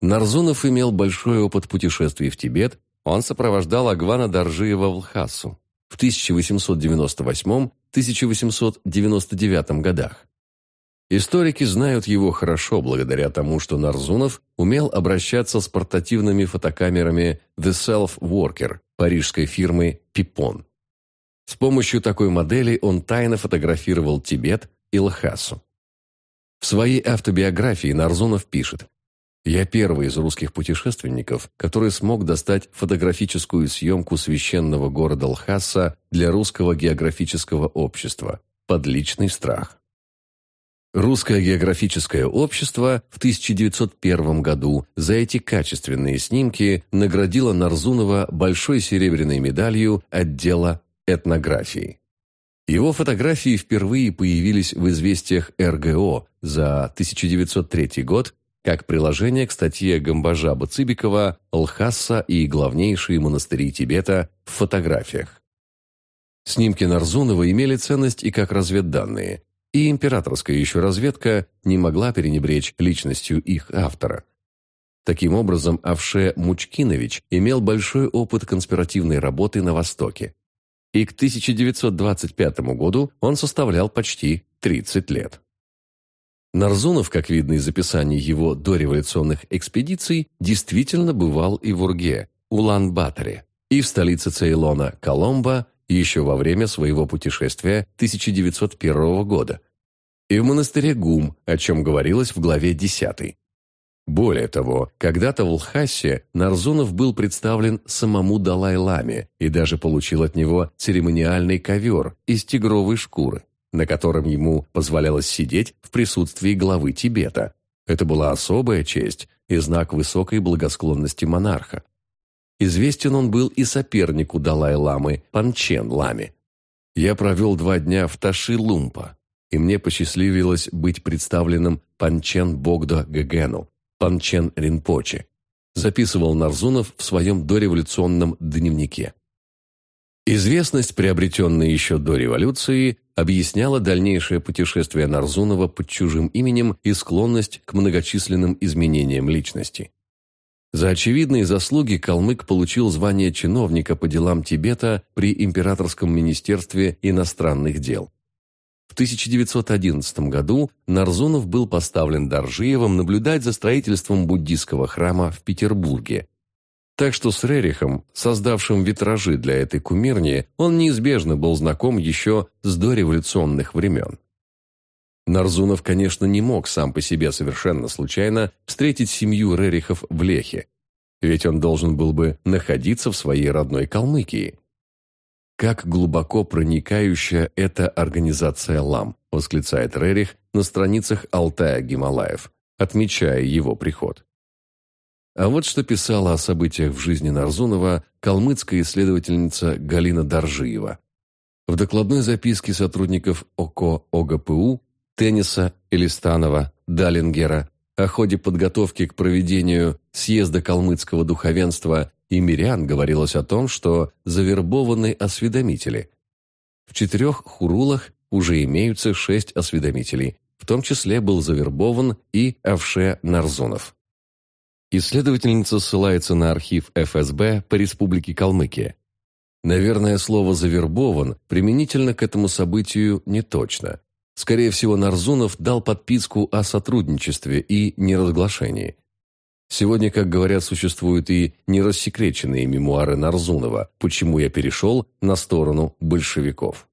Нарзунов имел большой опыт путешествий в Тибет, он сопровождал Агвана Даржиева в Лхасу в 1898-1899 годах. Историки знают его хорошо благодаря тому, что Нарзунов умел обращаться с портативными фотокамерами The Self Worker парижской фирмы Pipon. С помощью такой модели он тайно фотографировал Тибет и Лхасу. В своей автобиографии Нарзунов пишет «Я первый из русских путешественников, который смог достать фотографическую съемку священного города Лхаса для русского географического общества под личный страх». Русское географическое общество в 1901 году за эти качественные снимки наградило Нарзунова большой серебряной медалью отдела этнографии. Его фотографии впервые появились в известиях РГО за 1903 год как приложение к статье Гамбажаба Цыбикова «Лхаса и главнейшие монастыри Тибета в фотографиях». Снимки Нарзунова имели ценность и как разведданные, и императорская еще разведка не могла перенебречь личностью их автора. Таким образом, Авше Мучкинович имел большой опыт конспиративной работы на Востоке. И к 1925 году он составлял почти 30 лет. Нарзунов, как видно из описаний его дореволюционных экспедиций, действительно бывал и в Урге, Улан-Баторе, и в столице Цейлона, Коломбо, еще во время своего путешествия 1901 года, и в монастыре Гум, о чем говорилось в главе 10. Более того, когда-то в Лхасе Нарзунов был представлен самому Далай-Ламе и даже получил от него церемониальный ковер из тигровой шкуры, на котором ему позволялось сидеть в присутствии главы Тибета. Это была особая честь и знак высокой благосклонности монарха. Известен он был и сопернику Далай-ламы Панчен-ламе. Я провел два дня в Таши-Лумпа, и мне посчастливилось быть представленным Панчен Богдо Гегену, Панчен Ринпоче, записывал Нарзунов в своем дореволюционном дневнике. Известность, приобретенная еще до революции, объясняла дальнейшее путешествие Нарзунова под чужим именем и склонность к многочисленным изменениям личности. За очевидные заслуги калмык получил звание чиновника по делам Тибета при Императорском министерстве иностранных дел. В 1911 году Нарзунов был поставлен Доржиевым наблюдать за строительством буддийского храма в Петербурге. Так что с Рерихом, создавшим витражи для этой кумирни, он неизбежно был знаком еще с дореволюционных времен. Нарзунов, конечно, не мог сам по себе совершенно случайно встретить семью Рерихов в Лехе, ведь он должен был бы находиться в своей родной Калмыкии. «Как глубоко проникающая эта организация ЛАМ», восклицает Рерих на страницах Алтая Гималаев, отмечая его приход. А вот что писала о событиях в жизни Нарзунова калмыцкая исследовательница Галина Доржиева. В докладной записке сотрудников ОКО ОГПУ Тенниса, Элистанова, Далингера о ходе подготовки к проведению съезда калмыцкого духовенства и мирян говорилось о том, что завербованы осведомители. В четырех хурулах уже имеются шесть осведомителей, в том числе был завербован и Авше Нарзунов. Исследовательница ссылается на архив ФСБ по Республике Калмыкия. Наверное, слово «завербован» применительно к этому событию не точно. Скорее всего, Нарзунов дал подписку о сотрудничестве и неразглашении. Сегодня, как говорят, существуют и нерассекреченные мемуары Нарзунова «Почему я перешел на сторону большевиков».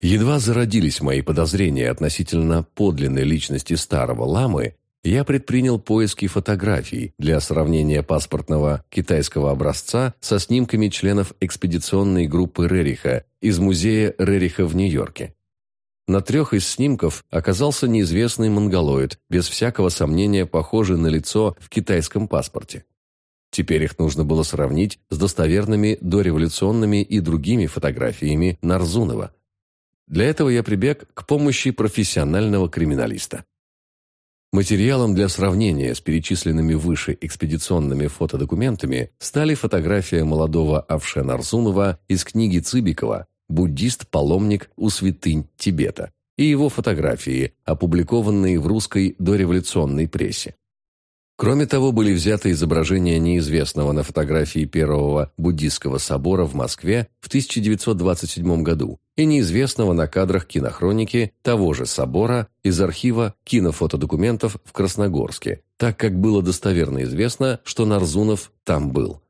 Едва зародились мои подозрения относительно подлинной личности старого ламы, я предпринял поиски фотографий для сравнения паспортного китайского образца со снимками членов экспедиционной группы Рериха из музея Рериха в Нью-Йорке. На трех из снимков оказался неизвестный монголоид, без всякого сомнения похожий на лицо в китайском паспорте. Теперь их нужно было сравнить с достоверными дореволюционными и другими фотографиями Нарзунова. Для этого я прибег к помощи профессионального криминалиста. Материалом для сравнения с перечисленными выше экспедиционными фотодокументами стали фотография молодого Авше Нарзунова из книги Цыбикова буддист-паломник у святынь Тибета, и его фотографии, опубликованные в русской дореволюционной прессе. Кроме того, были взяты изображения неизвестного на фотографии первого буддийского собора в Москве в 1927 году и неизвестного на кадрах кинохроники того же собора из архива кинофотодокументов в Красногорске, так как было достоверно известно, что Нарзунов там был.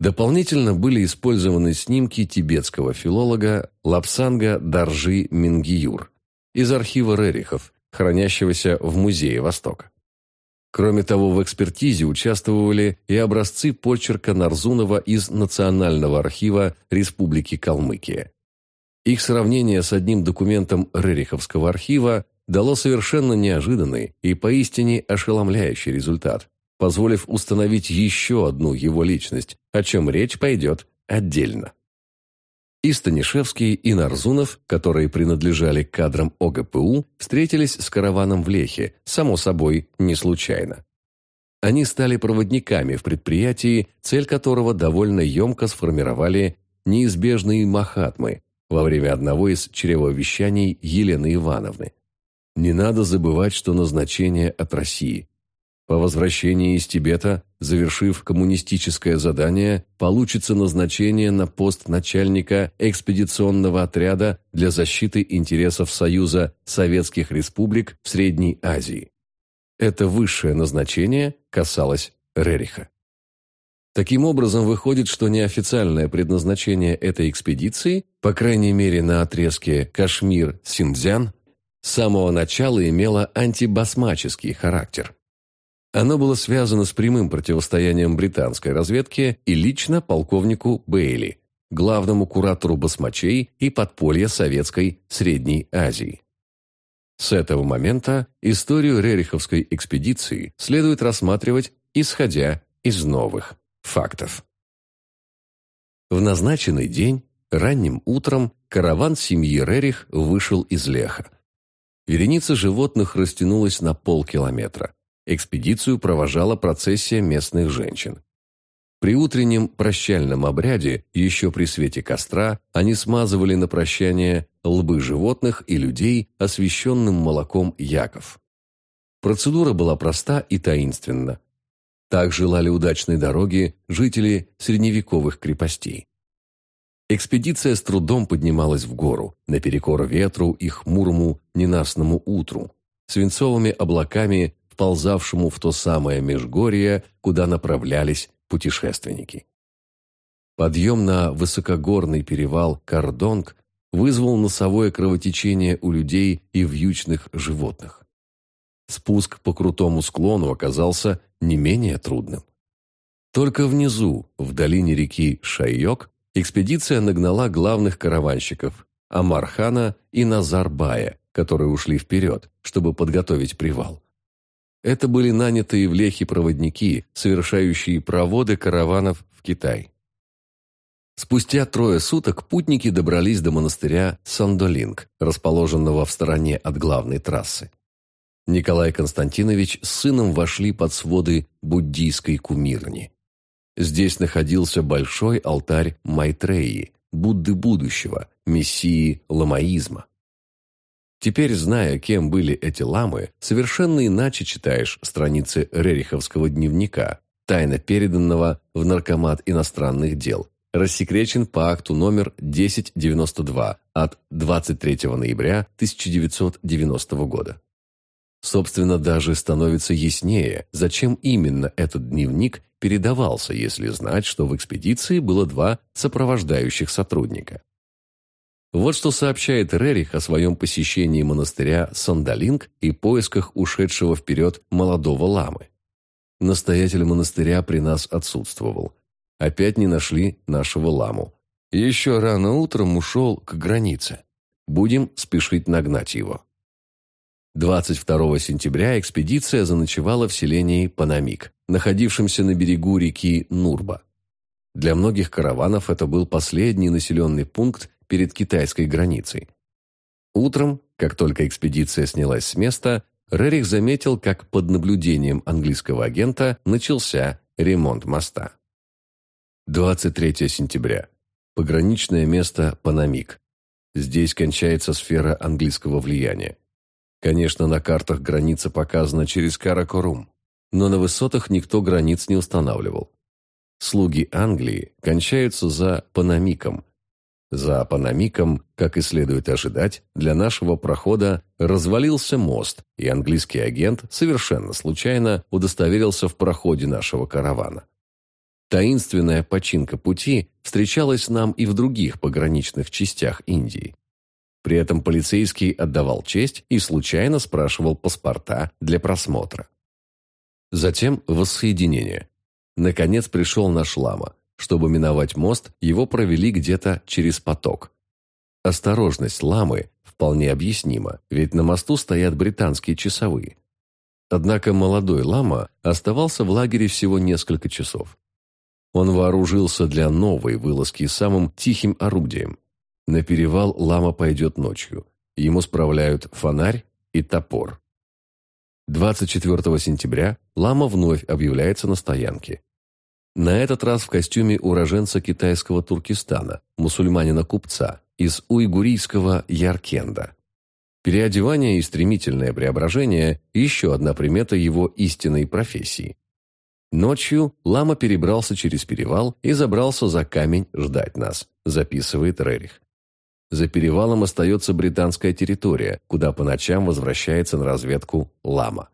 Дополнительно были использованы снимки тибетского филолога Лапсанга Даржи Мингиюр из архива Рерихов, хранящегося в Музее Востока. Кроме того, в экспертизе участвовали и образцы почерка Нарзунова из Национального архива Республики Калмыкия. Их сравнение с одним документом Рериховского архива дало совершенно неожиданный и поистине ошеломляющий результат, позволив установить еще одну его личность, о чем речь пойдет отдельно. И Станишевский, и Нарзунов, которые принадлежали кадрам ОГПУ, встретились с караваном в Лехе, само собой, не случайно. Они стали проводниками в предприятии, цель которого довольно емко сформировали неизбежные махатмы во время одного из чревовещаний Елены Ивановны. Не надо забывать, что назначение от России. По возвращении из Тибета, завершив коммунистическое задание, получится назначение на пост начальника экспедиционного отряда для защиты интересов Союза Советских Республик в Средней Азии. Это высшее назначение касалось Рериха. Таким образом, выходит, что неофициальное предназначение этой экспедиции, по крайней мере на отрезке Кашмир-Синдзян, с самого начала имело антибасмаческий характер – оно было связано с прямым противостоянием британской разведки и лично полковнику Бейли, главному куратору басмачей и подполья советской Средней Азии. С этого момента историю Рериховской экспедиции следует рассматривать, исходя из новых фактов. В назначенный день, ранним утром, караван семьи Рерих вышел из Леха. Вереница животных растянулась на полкилометра. Экспедицию провожала процессия местных женщин. При утреннем прощальном обряде, еще при свете костра, они смазывали на прощание лбы животных и людей освященным молоком яков. Процедура была проста и таинственна. Так желали удачной дороги жители средневековых крепостей. Экспедиция с трудом поднималась в гору, наперекор ветру и хмурому ненастному утру, свинцовыми облаками вползавшему в то самое межгорье, куда направлялись путешественники. Подъем на высокогорный перевал Кардонг вызвал носовое кровотечение у людей и вьючных животных. Спуск по крутому склону оказался не менее трудным. Только внизу, в долине реки Шайок, экспедиция нагнала главных караванщиков Амархана и Назарбая, которые ушли вперед, чтобы подготовить привал. Это были нанятые в Лехе проводники, совершающие проводы караванов в Китай. Спустя трое суток путники добрались до монастыря Сандолинг, расположенного в стороне от главной трассы. Николай Константинович с сыном вошли под своды буддийской кумирни. Здесь находился большой алтарь Майтреи, Будды будущего, мессии ламаизма. Теперь, зная, кем были эти ламы, совершенно иначе читаешь страницы Рериховского дневника, тайно переданного в Наркомат иностранных дел, рассекречен по акту номер 1092 от 23 ноября 1990 года. Собственно, даже становится яснее, зачем именно этот дневник передавался, если знать, что в экспедиции было два сопровождающих сотрудника. Вот что сообщает Рерих о своем посещении монастыря Сандалинг и поисках ушедшего вперед молодого ламы. Настоятель монастыря при нас отсутствовал. Опять не нашли нашего ламу. Еще рано утром ушел к границе. Будем спешить нагнать его. 22 сентября экспедиция заночевала в селении Панамик, находившемся на берегу реки Нурба. Для многих караванов это был последний населенный пункт перед китайской границей. Утром, как только экспедиция снялась с места, Рерих заметил, как под наблюдением английского агента начался ремонт моста. 23 сентября. Пограничное место Панамик. Здесь кончается сфера английского влияния. Конечно, на картах граница показана через Каракорум, но на высотах никто границ не устанавливал. Слуги Англии кончаются за Панамиком, за Панамиком, как и следует ожидать, для нашего прохода развалился мост, и английский агент совершенно случайно удостоверился в проходе нашего каравана. Таинственная починка пути встречалась нам и в других пограничных частях Индии. При этом полицейский отдавал честь и случайно спрашивал паспорта для просмотра. Затем воссоединение. Наконец пришел наш лама. Чтобы миновать мост, его провели где-то через поток. Осторожность ламы вполне объяснима, ведь на мосту стоят британские часовые. Однако молодой лама оставался в лагере всего несколько часов. Он вооружился для новой вылазки самым тихим орудием. На перевал лама пойдет ночью. Ему справляют фонарь и топор. 24 сентября лама вновь объявляется на стоянке. На этот раз в костюме уроженца китайского Туркестана, мусульманина-купца, из уйгурийского Яркенда. Переодевание и стремительное преображение – еще одна примета его истинной профессии. Ночью лама перебрался через перевал и забрался за камень ждать нас, записывает Рерих. За перевалом остается британская территория, куда по ночам возвращается на разведку лама.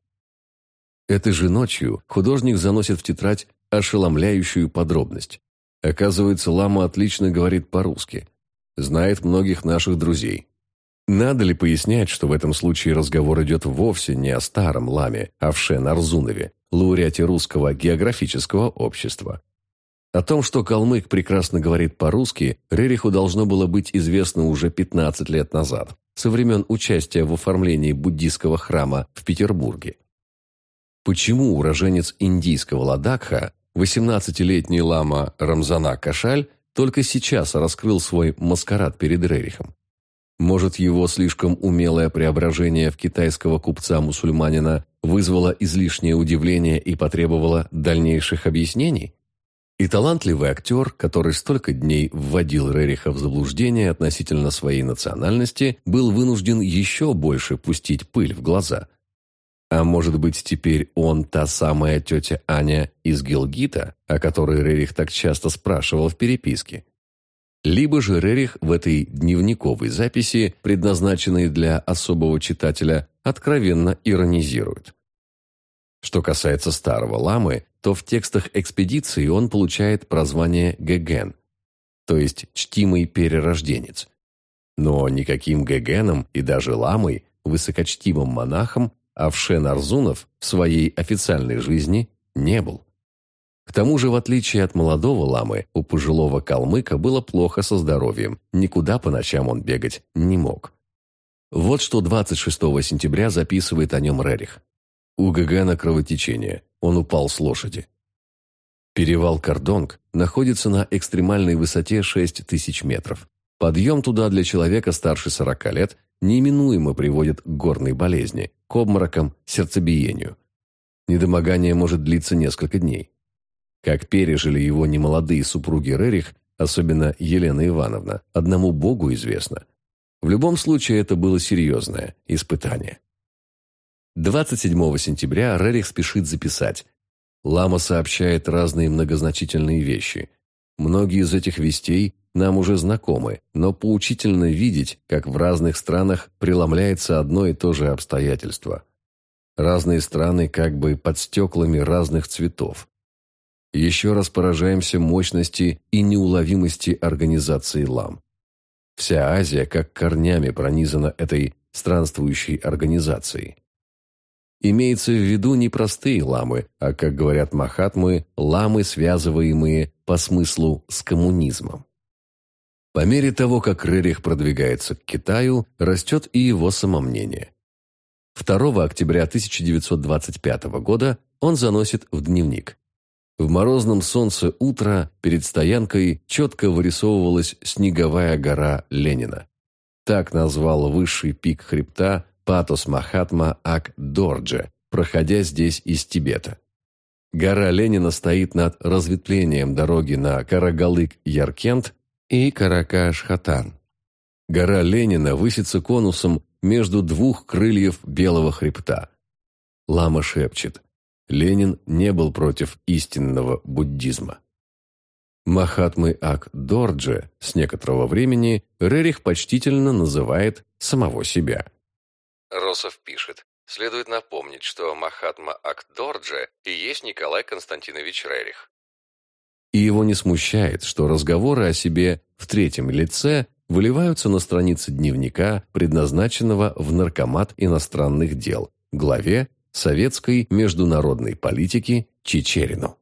Этой же ночью художник заносит в тетрадь ошеломляющую подробность. Оказывается, лама отлично говорит по-русски. Знает многих наших друзей. Надо ли пояснять, что в этом случае разговор идет вовсе не о старом ламе, а в Шен Арзунове, лауреате русского географического общества. О том, что калмык прекрасно говорит по-русски, Рериху должно было быть известно уже 15 лет назад, со времен участия в оформлении буддийского храма в Петербурге. Почему уроженец индийского Ладакха, 18-летний лама Рамзана Кашаль, только сейчас раскрыл свой маскарад перед Рерихом? Может, его слишком умелое преображение в китайского купца-мусульманина вызвало излишнее удивление и потребовало дальнейших объяснений? И талантливый актер, который столько дней вводил Рериха в заблуждение относительно своей национальности, был вынужден еще больше пустить пыль в глаза. А может быть, теперь он та самая тетя Аня из Гилгита, о которой Рерих так часто спрашивал в переписке? Либо же Рерих в этой дневниковой записи, предназначенной для особого читателя, откровенно иронизирует. Что касается старого ламы, то в текстах экспедиции он получает прозвание Геген, то есть чтимый перерожденец. Но никаким Гегеном и даже ламой, высокочтимым монахом, Авшен Арзунов в своей официальной жизни не был. К тому же, в отличие от молодого ламы, у пожилого калмыка было плохо со здоровьем, никуда по ночам он бегать не мог. Вот что 26 сентября записывает о нем Рерих. У Гагана кровотечение, он упал с лошади. Перевал Кардонг находится на экстремальной высоте 6 тысяч метров. Подъем туда для человека старше 40 лет неименуемо приводит к горной болезни, к обморокам, сердцебиению. Недомогание может длиться несколько дней. Как пережили его немолодые супруги Рерих, особенно Елена Ивановна, одному Богу известно. В любом случае это было серьезное испытание. 27 сентября Рерих спешит записать. Лама сообщает разные многозначительные вещи. Многие из этих вестей нам уже знакомы, но поучительно видеть, как в разных странах преломляется одно и то же обстоятельство. Разные страны как бы под стеклами разных цветов еще раз поражаемся мощности и неуловимости организации лам. Вся Азия как корнями пронизана этой странствующей организацией. Имеется в виду не простые ламы, а, как говорят махатмы, ламы, связываемые по смыслу с коммунизмом. По мере того, как Рерих продвигается к Китаю, растет и его самомнение. 2 октября 1925 года он заносит в дневник. В морозном солнце утра перед стоянкой четко вырисовывалась снеговая гора Ленина. Так назвал высший пик хребта Патос Махатма Ак Дорджа, проходя здесь из Тибета. Гора Ленина стоит над разветвлением дороги на Карагалык-Яркент и Каракаш-Хатан. Гора Ленина высится конусом между двух крыльев белого хребта. Лама шепчет Ленин не был против истинного буддизма. Махатмы Ак Дордже с некоторого времени Рерих почтительно называет самого себя. Росов пишет. Следует напомнить, что Махатма Ак Дордже и есть Николай Константинович Рерих. И его не смущает, что разговоры о себе в третьем лице выливаются на страницы дневника, предназначенного в Наркомат иностранных дел, главе советской международной политики Чечерину.